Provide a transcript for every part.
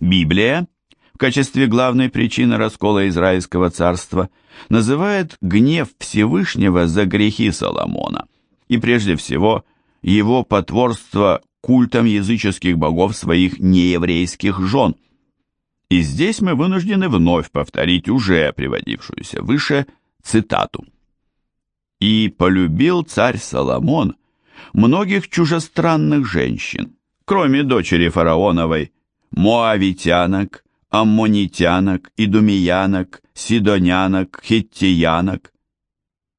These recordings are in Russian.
Библия в качестве главной причины раскола Израильского царства называет гнев Всевышнего за грехи Соломона и прежде всего его потворство культом языческих богов своих нееврейских жен. И здесь мы вынуждены вновь повторить уже приводившуюся выше цитату. «И полюбил царь Соломон многих чужестранных женщин, кроме дочери фараоновой, моавитянок, аммонитянок, идумиянок, сидонянок, хиттиянок.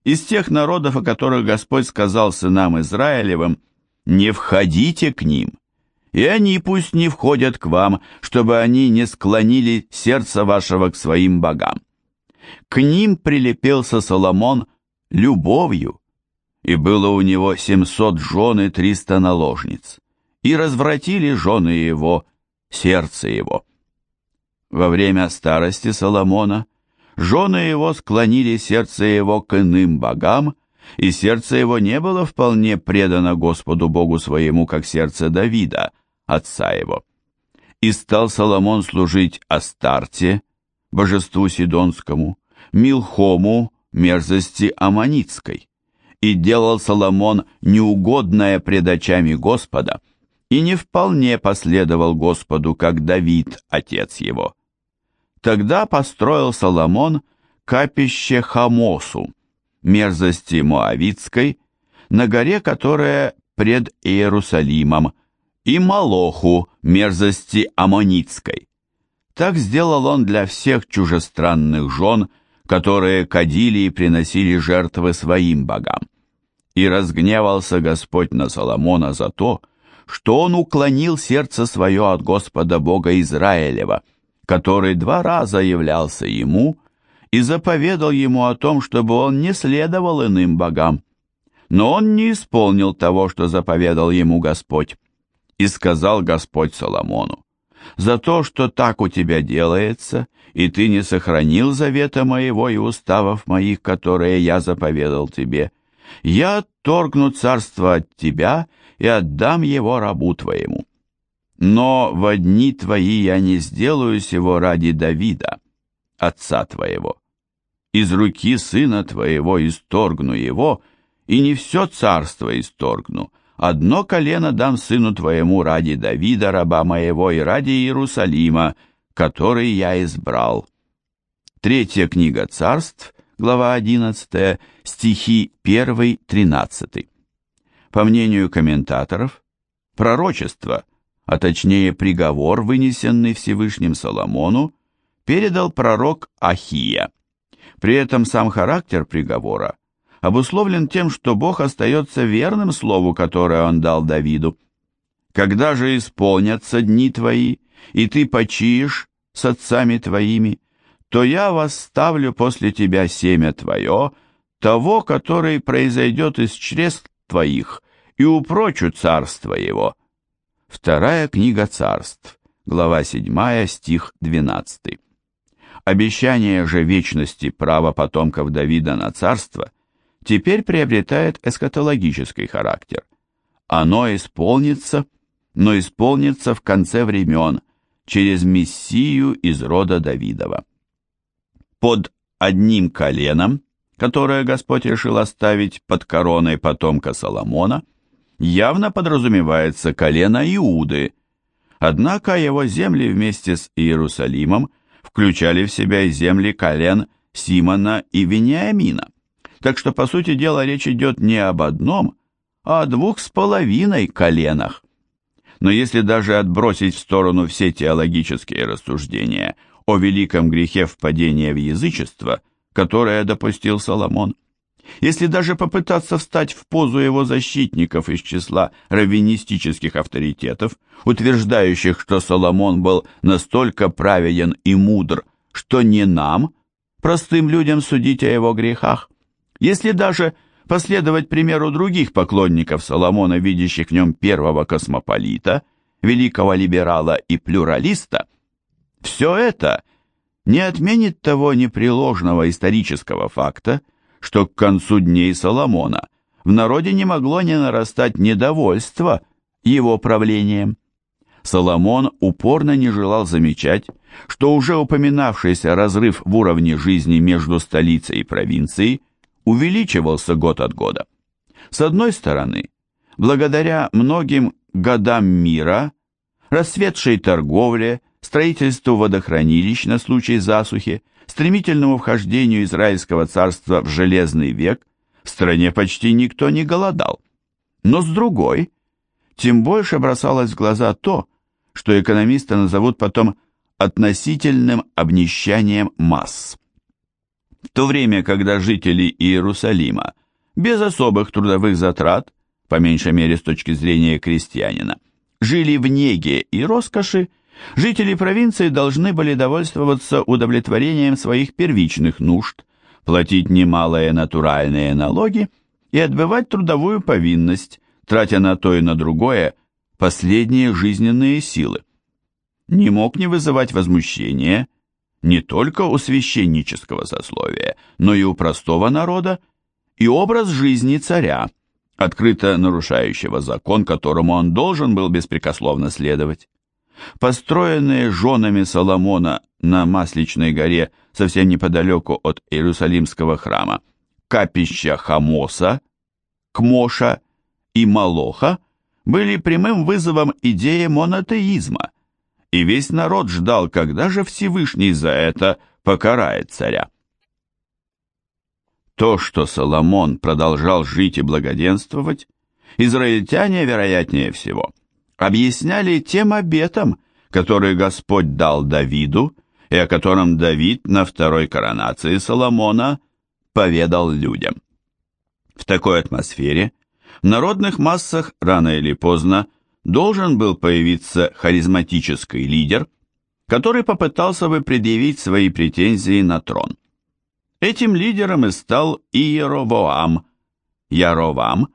Из тех народов, о которых Господь сказал сынам Израилевым, «Не входите к ним, и они пусть не входят к вам, чтобы они не склонили сердце вашего к своим богам». К ним прилепился Соломон любовью, и было у него семьсот жен и триста наложниц, и развратили жены его сердце его. Во время старости Соломона жены его склонили сердце его к иным богам, и сердце его не было вполне предано Господу Богу своему, как сердце Давида, отца его. И стал Соломон служить Астарте, божеству Сидонскому, Милхому, мерзости Аманицкой. И делал Соломон неугодное пред очами Господа, и не вполне последовал Господу, как Давид, отец его. Тогда построил Соломон капище Хамосу, мерзости Моавицкой, на горе, которая пред Иерусалимом, и Малоху, мерзости Амонитской. Так сделал он для всех чужестранных жен, которые кадили и приносили жертвы своим богам. И разгневался Господь на Соломона за то, что он уклонил сердце свое от Господа Бога Израилева, который два раза являлся ему и заповедал ему о том, чтобы он не следовал иным богам. Но он не исполнил того, что заповедал ему Господь. И сказал Господь Соломону, «За то, что так у тебя делается, и ты не сохранил завета моего и уставов моих, которые я заповедал тебе, я отторгну царство от тебя и отдам его рабу твоему. Но в дни твои я не сделаю сего ради Давида, отца твоего. Из руки сына твоего исторгну его, и не все царство исторгну. Одно колено дам сыну твоему ради Давида, раба моего, и ради Иерусалима, который я избрал. Третья книга царств, глава 11, стихи 1-13. По мнению комментаторов, пророчество, а точнее приговор, вынесенный Всевышним Соломону, передал пророк Ахия. При этом сам характер приговора обусловлен тем, что Бог остается верным слову, которое он дал Давиду. «Когда же исполнятся дни твои, и ты почиешь с отцами твоими, то я восставлю после тебя семя твое, того, который произойдет из чресл твоих, и упрочу царство его». Вторая книга царств, глава 7, стих 12. Обещание же вечности права потомков Давида на царство теперь приобретает эсхатологический характер. Оно исполнится, но исполнится в конце времен, через Мессию из рода Давидова. Под одним коленом которое Господь решил оставить под короной потомка Соломона, явно подразумевается колено Иуды, однако его земли вместе с Иерусалимом включали в себя и земли колен Симона и Вениамина. Так что, по сути дела, речь идет не об одном, а о двух с половиной коленах. Но если даже отбросить в сторону все теологические рассуждения о великом грехе впадения в язычество – которое допустил Соломон. Если даже попытаться встать в позу его защитников из числа раввинистических авторитетов, утверждающих, что Соломон был настолько праведен и мудр, что не нам, простым людям, судить о его грехах, если даже последовать примеру других поклонников Соломона, видящих в нем первого космополита, великого либерала и плюралиста, все это не отменит того непреложного исторического факта, что к концу дней Соломона в народе не могло не нарастать недовольство его правлением. Соломон упорно не желал замечать, что уже упоминавшийся разрыв в уровне жизни между столицей и провинцией увеличивался год от года. С одной стороны, благодаря многим годам мира, расцветшей торговле, строительству водохранилищ на случай засухи, стремительному вхождению Израильского царства в Железный век, в стране почти никто не голодал. Но с другой, тем больше бросалось в глаза то, что экономисты назовут потом относительным обнищанием масс. В то время, когда жители Иерусалима без особых трудовых затрат, по меньшей мере с точки зрения крестьянина, жили в неге и роскоши, жители провинции должны были довольствоваться удовлетворением своих первичных нужд, платить немалые натуральные налоги и отбывать трудовую повинность, тратя на то и на другое последние жизненные силы. Не мог не вызывать возмущения не только у священнического сословия, но и у простого народа, и образ жизни царя, открыто нарушающего закон, которому он должен был беспрекословно следовать. Построенные женами Соломона на Масличной горе совсем неподалеку от Иерусалимского храма капища Хамоса, Кмоша и Малоха были прямым вызовом идеи монотеизма, и весь народ ждал, когда же Всевышний за это покарает царя. То, что Соломон продолжал жить и благоденствовать, израильтяне, вероятнее всего, объясняли тем обетом, который Господь дал Давиду, и о котором Давид на второй коронации Соломона поведал людям. В такой атмосфере в народных массах рано или поздно должен был появиться харизматический лидер, который попытался бы предъявить свои претензии на трон. Этим лидером и стал Иеровоам, Яровам,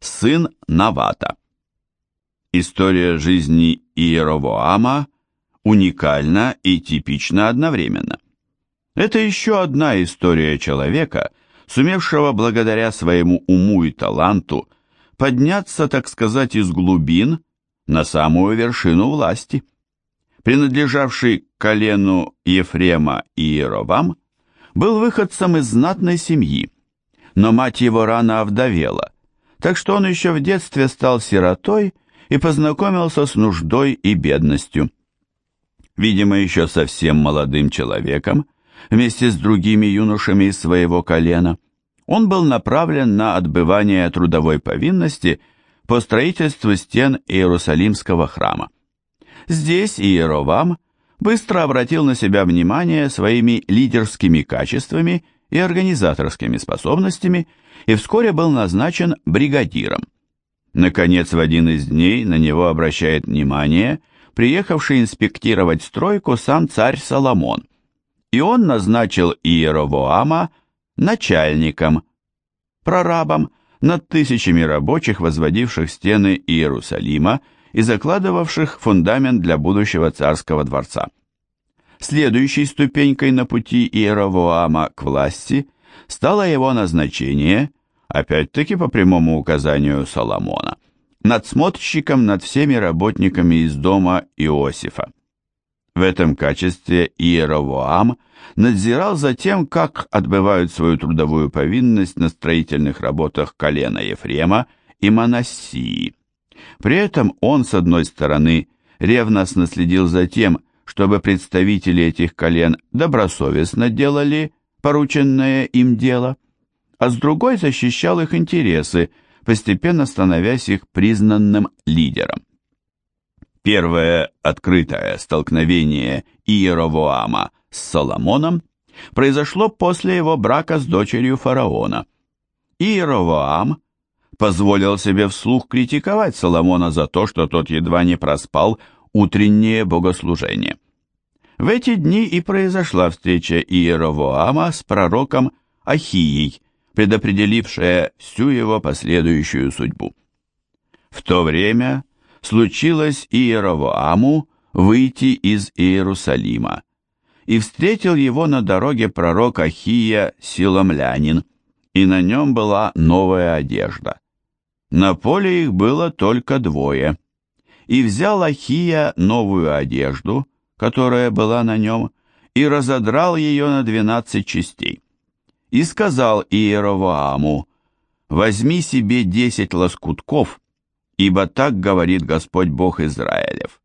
сын Навата. История жизни Иеровоама уникальна и типична одновременно. Это еще одна история человека, сумевшего благодаря своему уму и таланту подняться, так сказать, из глубин на самую вершину власти. Принадлежавший колену Ефрема Иеровам, был выходцем из знатной семьи, но мать его рано овдовела, так что он еще в детстве стал сиротой и познакомился с нуждой и бедностью. Видимо, еще совсем молодым человеком, вместе с другими юношами из своего колена, он был направлен на отбывание трудовой повинности по строительству стен Иерусалимского храма. Здесь Иеровам быстро обратил на себя внимание своими лидерскими качествами и организаторскими способностями и вскоре был назначен бригадиром. Наконец, в один из дней на него обращает внимание приехавший инспектировать стройку сам царь Соломон, и он назначил Иеровоама начальником, прорабом над тысячами рабочих, возводивших стены Иерусалима и закладывавших фундамент для будущего царского дворца. Следующей ступенькой на пути Иеровоама к власти стало его назначение, опять-таки по прямому указанию Соломона, надсмотрщиком над всеми работниками из дома Иосифа. В этом качестве Иеровоам надзирал за тем, как отбывают свою трудовую повинность на строительных работах колена Ефрема и Манассии. При этом он, с одной стороны, ревностно следил за тем, чтобы представители этих колен добросовестно делали порученное им дело, а с другой защищал их интересы, постепенно становясь их признанным лидером. Первое открытое столкновение Иеровоама с Соломоном произошло после его брака с дочерью фараона. Иеровоам позволил себе вслух критиковать Соломона за то, что тот едва не проспал утреннее богослужение. В эти дни и произошла встреча Иеровоама с пророком Ахией, предопределившая всю его последующую судьбу. В то время случилось Иеровоаму выйти из Иерусалима, и встретил его на дороге пророк Ахия Силомлянин, и на нем была новая одежда. На поле их было только двое. И взял Ахия новую одежду, которая была на нем, и разодрал ее на двенадцать частей. И сказал Иеровоаму, «Возьми себе десять лоскутков, ибо так говорит Господь Бог Израилев.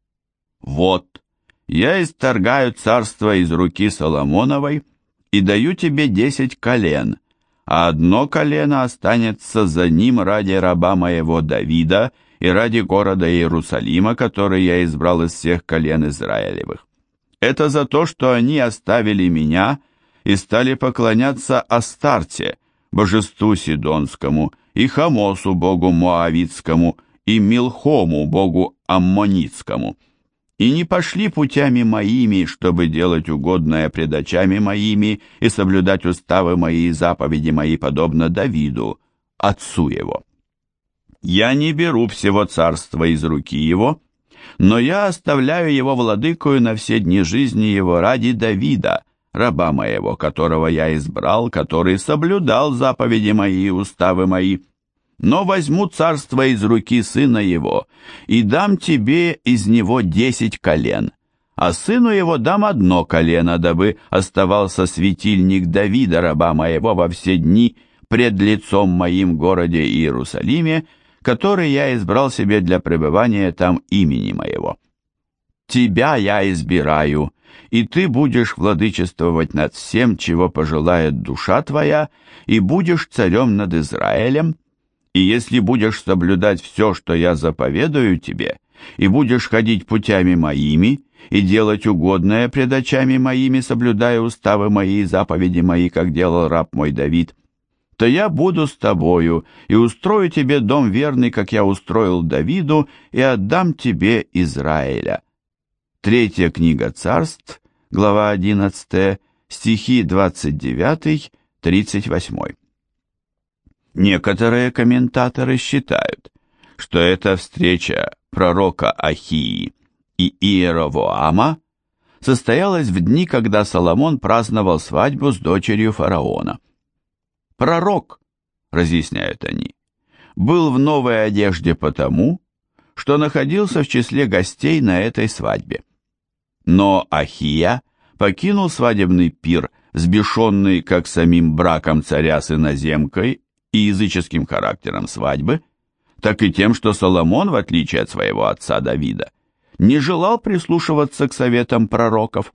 Вот, я исторгаю царство из руки Соломоновой и даю тебе десять колен, а одно колено останется за ним ради раба моего Давида и ради города Иерусалима, который я избрал из всех колен Израилевых. Это за то, что они оставили меня и стали поклоняться Астарте, божеству Сидонскому, и Хамосу, богу Моавитскому, и Милхому, богу Аммонитскому, и не пошли путями моими, чтобы делать угодное пред очами моими и соблюдать уставы мои и заповеди мои, подобно Давиду, отцу его. Я не беру всего царства из руки его, но я оставляю его владыкою на все дни жизни его ради Давида, раба моего, которого я избрал, который соблюдал заповеди мои и уставы мои, но возьму царство из руки сына его, и дам тебе из него десять колен, а сыну его дам одно колено, дабы оставался светильник Давида, раба моего, во все дни пред лицом моим городе Иерусалиме, который я избрал себе для пребывания там имени моего. Тебя я избираю, и ты будешь владычествовать над всем, чего пожелает душа твоя, и будешь царем над Израилем, и если будешь соблюдать все, что я заповедую тебе, и будешь ходить путями моими, и делать угодное пред очами моими, соблюдая уставы мои и заповеди мои, как делал раб мой Давид, то я буду с тобою и устрою тебе дом верный, как я устроил Давиду, и отдам тебе Израиля». Третья книга царств, глава 11, стихи 29-38. Некоторые комментаторы считают, что эта встреча пророка Ахии и Иеровоама состоялась в дни, когда Соломон праздновал свадьбу с дочерью фараона. Пророк, разъясняют они, был в новой одежде потому, что находился в числе гостей на этой свадьбе. Но Ахия покинул свадебный пир, сбешенный как самим браком царя с иноземкой и языческим характером свадьбы, так и тем, что Соломон, в отличие от своего отца Давида, не желал прислушиваться к советам пророков.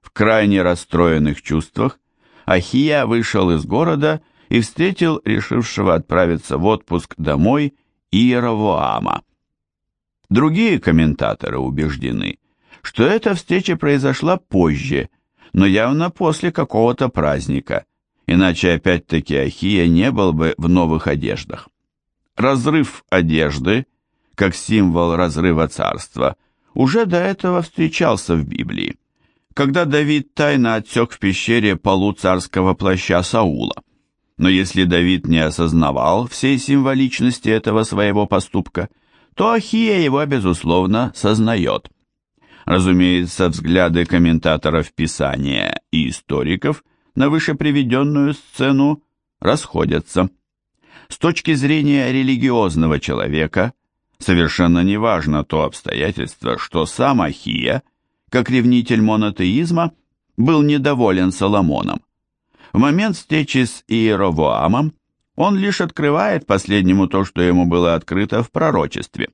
В крайне расстроенных чувствах Ахия вышел из города и встретил решившего отправиться в отпуск домой Иеровоама. Другие комментаторы убеждены, что эта встреча произошла позже, но явно после какого-то праздника, иначе опять-таки Ахия не был бы в новых одеждах. Разрыв одежды, как символ разрыва царства, уже до этого встречался в Библии, когда Давид тайно отсек в пещере полу царского плаща Саула. Но если Давид не осознавал всей символичности этого своего поступка, то Ахия его, безусловно, сознает. Разумеется, взгляды комментаторов Писания и историков на вышеприведенную сцену расходятся. С точки зрения религиозного человека совершенно неважно то обстоятельство, что сам Ахия, как ревнитель монотеизма, был недоволен Соломоном. В момент встречи с Иеровоамом он лишь открывает последнему то, что ему было открыто в пророчестве.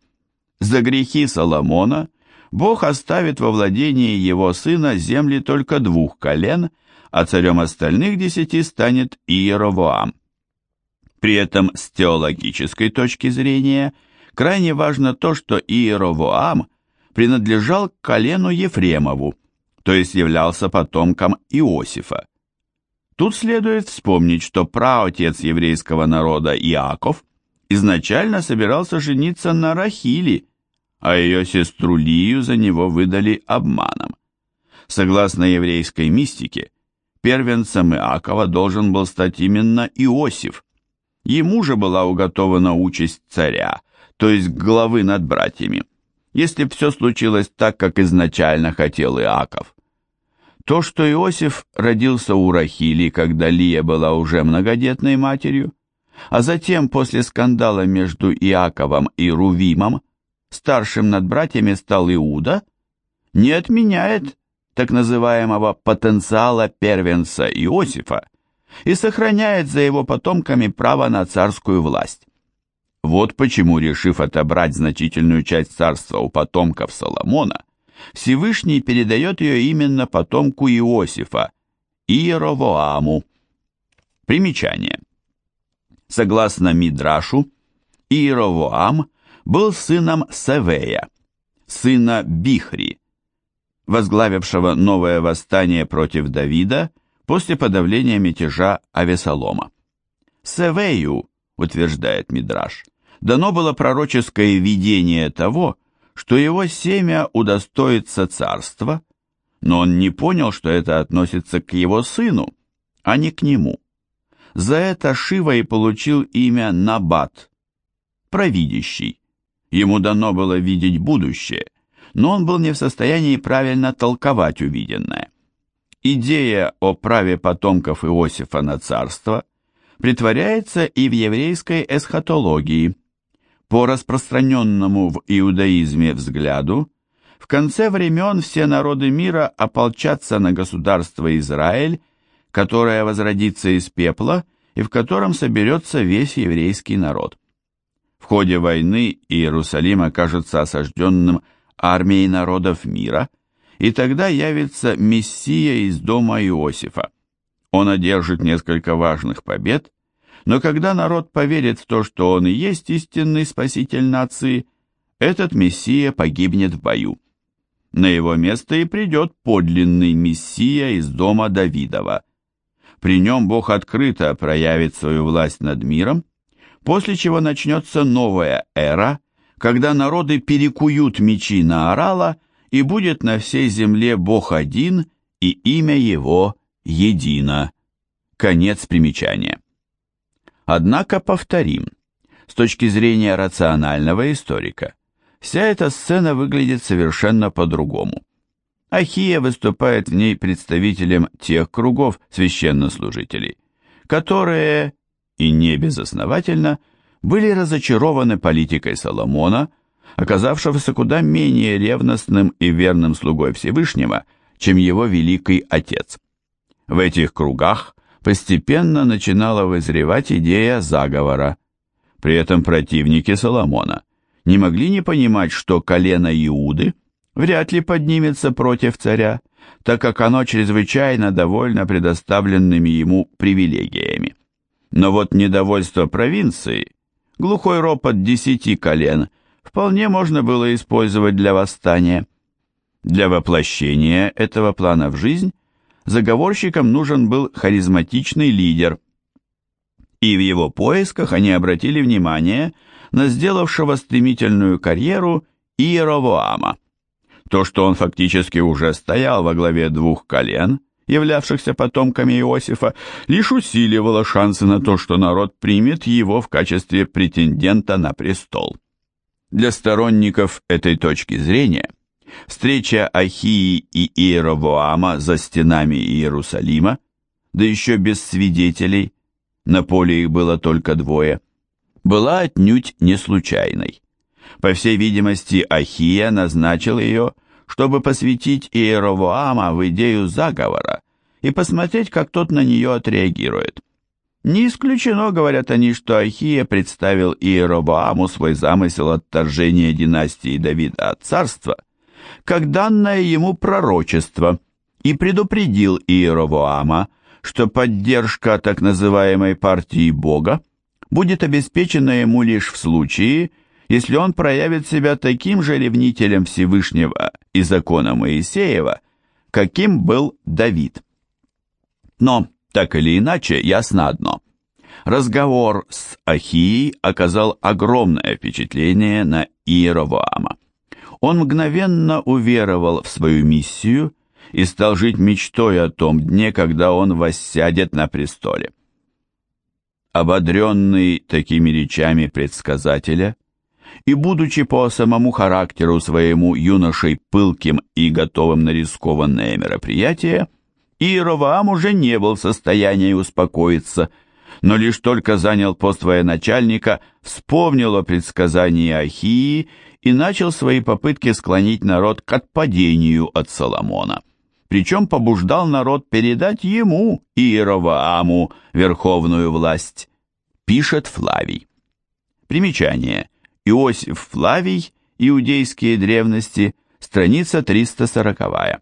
За грехи Соломона Бог оставит во владении его сына земли только двух колен – а царем остальных десяти станет Иеровоам. При этом с теологической точки зрения крайне важно то, что Иеровоам принадлежал к колену Ефремову, то есть являлся потомком Иосифа. Тут следует вспомнить, что праотец еврейского народа Иаков изначально собирался жениться на Рахиле, а ее сестру Лию за него выдали обманом. Согласно еврейской мистике, первенцем Иакова должен был стать именно Иосиф. Ему же была уготована участь царя, то есть главы над братьями, если все случилось так, как изначально хотел Иаков. То, что Иосиф родился у Рахили, когда Лия была уже многодетной матерью, а затем после скандала между Иаковом и Рувимом, старшим над братьями стал Иуда, не отменяет так называемого потенциала первенца Иосифа и сохраняет за его потомками право на царскую власть. Вот почему, решив отобрать значительную часть царства у потомков Соломона, Всевышний передает ее именно потомку Иосифа, Иеровоаму. Примечание. Согласно Мидрашу, Иеровоам был сыном Савея, сына Бихри, возглавившего новое восстание против Давида после подавления мятежа Авесолома. Севею, утверждает Мидраш, дано было пророческое видение того, что его семя удостоится царства, но он не понял, что это относится к его сыну, а не к нему. За это Шива и получил имя Набат, провидящий. Ему дано было видеть будущее, но он был не в состоянии правильно толковать увиденное. Идея о праве потомков Иосифа на царство притворяется и в еврейской эсхатологии. По распространенному в иудаизме взгляду, в конце времен все народы мира ополчатся на государство Израиль, которое возродится из пепла и в котором соберется весь еврейский народ. В ходе войны Иерусалим окажется осажденным армией народов мира, и тогда явится Мессия из дома Иосифа. Он одержит несколько важных побед, но когда народ поверит в то, что он и есть истинный спаситель нации, этот Мессия погибнет в бою. На его место и придет подлинный Мессия из дома Давидова. При нем Бог открыто проявит свою власть над миром, после чего начнется новая эра, когда народы перекуют мечи на орала, и будет на всей земле Бог один, и имя Его едино. Конец примечания. Однако повторим, с точки зрения рационального историка, вся эта сцена выглядит совершенно по-другому. Ахия выступает в ней представителем тех кругов священнослужителей, которые, и не безосновательно, были разочарованы политикой Соломона, оказавшегося куда менее ревностным и верным слугой Всевышнего, чем его великий отец. В этих кругах постепенно начинала вызревать идея заговора. При этом противники Соломона не могли не понимать, что колено Иуды вряд ли поднимется против царя, так как оно чрезвычайно довольно предоставленными ему привилегиями. Но вот недовольство провинции, глухой ропот десяти колен, вполне можно было использовать для восстания. Для воплощения этого плана в жизнь заговорщикам нужен был харизматичный лидер. И в его поисках они обратили внимание на сделавшего стремительную карьеру Иеровоама. То, что он фактически уже стоял во главе двух колен, являвшихся потомками Иосифа, лишь усиливало шансы на то, что народ примет его в качестве претендента на престол. Для сторонников этой точки зрения Встреча Ахии и Иеровоама за стенами Иерусалима, да еще без свидетелей, на поле их было только двое, была отнюдь не случайной. По всей видимости, Ахия назначил ее, чтобы посвятить Иеровоама в идею заговора и посмотреть, как тот на нее отреагирует. Не исключено, говорят они, что Ахия представил Иеробоаму свой замысел отторжения династии Давида от царства как данное ему пророчество, и предупредил Иеровоама, что поддержка так называемой партии Бога будет обеспечена ему лишь в случае, если он проявит себя таким же ревнителем Всевышнего и закона Моисеева, каким был Давид. Но, так или иначе, ясно одно. Разговор с Ахией оказал огромное впечатление на Иеровоама он мгновенно уверовал в свою миссию и стал жить мечтой о том дне, когда он воссядет на престоле. Ободренный такими речами предсказателя и будучи по самому характеру своему юношей пылким и готовым на рискованное мероприятие, Иеровоам уже не был в состоянии успокоиться, но лишь только занял пост военачальника, вспомнил о предсказании Ахии и начал свои попытки склонить народ к отпадению от Соломона. Причем побуждал народ передать ему, Иеровоаму, верховную власть. Пишет Флавий. Примечание. Иосиф Флавий, Иудейские древности, страница 340.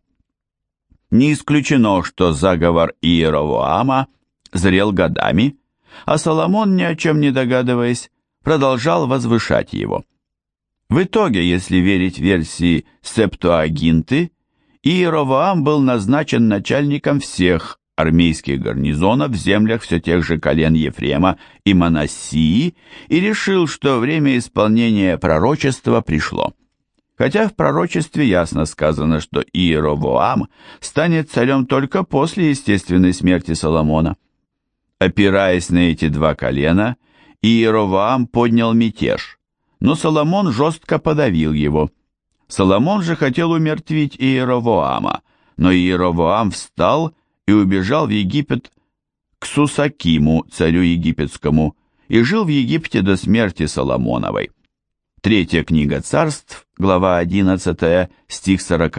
Не исключено, что заговор Иеровоама зрел годами, а Соломон, ни о чем не догадываясь, продолжал возвышать его. В итоге, если верить версии Септуагинты, Иеровоам был назначен начальником всех армейских гарнизонов в землях все тех же колен Ефрема и Манассии и решил, что время исполнения пророчества пришло. Хотя в пророчестве ясно сказано, что Иеровоам станет царем только после естественной смерти Соломона. Опираясь на эти два колена, Иеровоам поднял мятеж, но Соломон жестко подавил его – Соломон же хотел умертвить Иеровоама, но Иеровоам встал и убежал в Египет к Сусакиму, царю египетскому, и жил в Египте до смерти Соломоновой. Третья книга царств, глава 11, стих 40.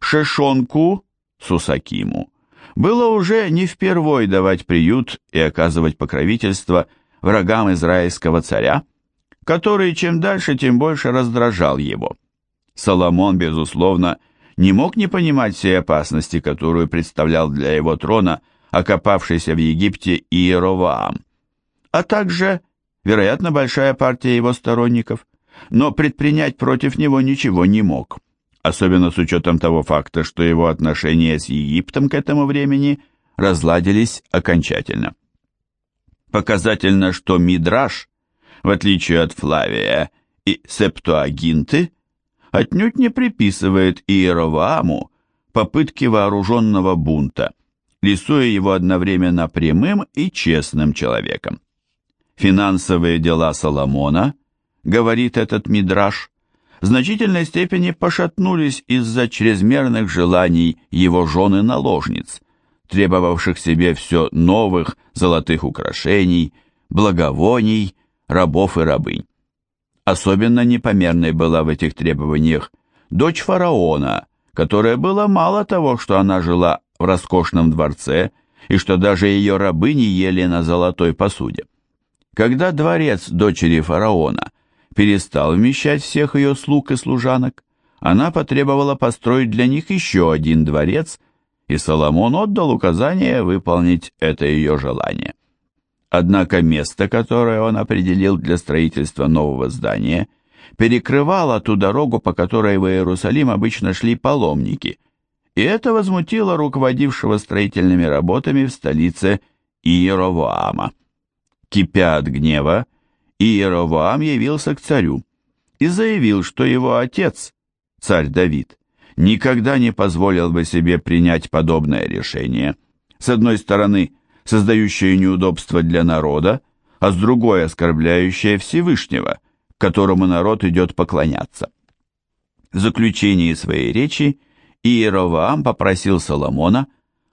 Шешонку, Сусакиму, было уже не впервой давать приют и оказывать покровительство врагам израильского царя, который чем дальше, тем больше раздражал его. Соломон, безусловно, не мог не понимать всей опасности, которую представлял для его трона окопавшийся в Египте Иеровоам, а также, вероятно, большая партия его сторонников, но предпринять против него ничего не мог, особенно с учетом того факта, что его отношения с Египтом к этому времени разладились окончательно. Показательно, что Мидраш в отличие от Флавия и Септуагинты, отнюдь не приписывает Иеровоаму попытки вооруженного бунта, рисуя его одновременно прямым и честным человеком. Финансовые дела Соломона, говорит этот мидраш, в значительной степени пошатнулись из-за чрезмерных желаний его жены-наложниц, требовавших себе все новых золотых украшений, благовоний рабов и рабынь. Особенно непомерной была в этих требованиях дочь фараона, которая была мало того, что она жила в роскошном дворце, и что даже ее рабыни ели на золотой посуде. Когда дворец дочери фараона перестал вмещать всех ее слуг и служанок, она потребовала построить для них еще один дворец, и Соломон отдал указание выполнить это ее желание. Однако место, которое он определил для строительства нового здания, перекрывало ту дорогу, по которой в Иерусалим обычно шли паломники, и это возмутило руководившего строительными работами в столице Иеровоама. Кипя от гнева, Иеровоам явился к царю и заявил, что его отец, царь Давид, никогда не позволил бы себе принять подобное решение. С одной стороны, создающее неудобства для народа, а с другой оскорбляющее Всевышнего, которому народ идет поклоняться. В заключении своей речи Иеровоам попросил Соломона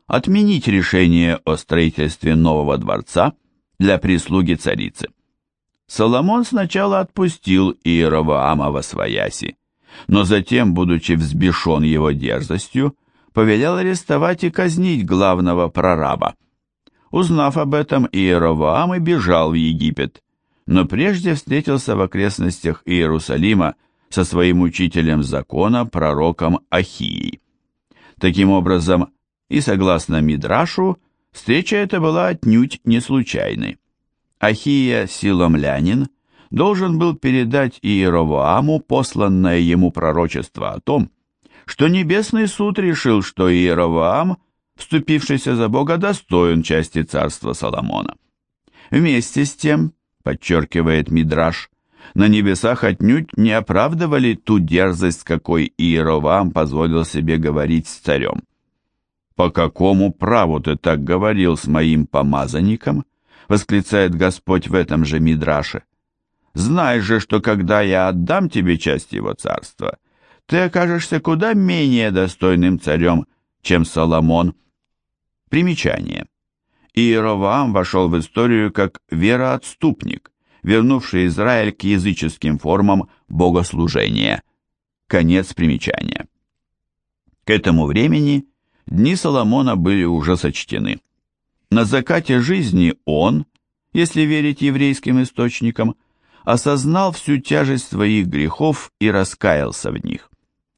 отменить решение о строительстве нового дворца для прислуги царицы. Соломон сначала отпустил Иеровоама во свояси, но затем, будучи взбешен его дерзостью, повелел арестовать и казнить главного прораба. Узнав об этом, Иеровоам и бежал в Египет, но прежде встретился в окрестностях Иерусалима со своим учителем закона, пророком Ахией. Таким образом, и согласно Мидрашу, встреча эта была отнюдь не случайной. Ахия, силомлянин, должен был передать Иеровоаму посланное ему пророчество о том, что небесный суд решил, что Иеровоам – вступившийся за Бога, достоин части царства Соломона. Вместе с тем, подчеркивает Мидраш, на небесах отнюдь не оправдывали ту дерзость, какой Иеровам позволил себе говорить с царем. «По какому праву ты так говорил с моим помазанником?» восклицает Господь в этом же Мидраше. «Знай же, что когда я отдам тебе часть его царства, ты окажешься куда менее достойным царем, чем Соломон». Примечание. Иеровоам вошел в историю как вероотступник, вернувший Израиль к языческим формам богослужения. Конец примечания. К этому времени дни Соломона были уже сочтены. На закате жизни он, если верить еврейским источникам, осознал всю тяжесть своих грехов и раскаялся в них.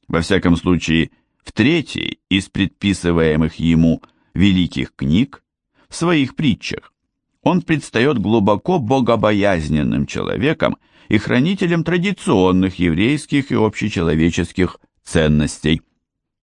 Во всяком случае, в третьей из предписываемых ему великих книг, в своих притчах, он предстает глубоко богобоязненным человеком и хранителем традиционных еврейских и общечеловеческих ценностей.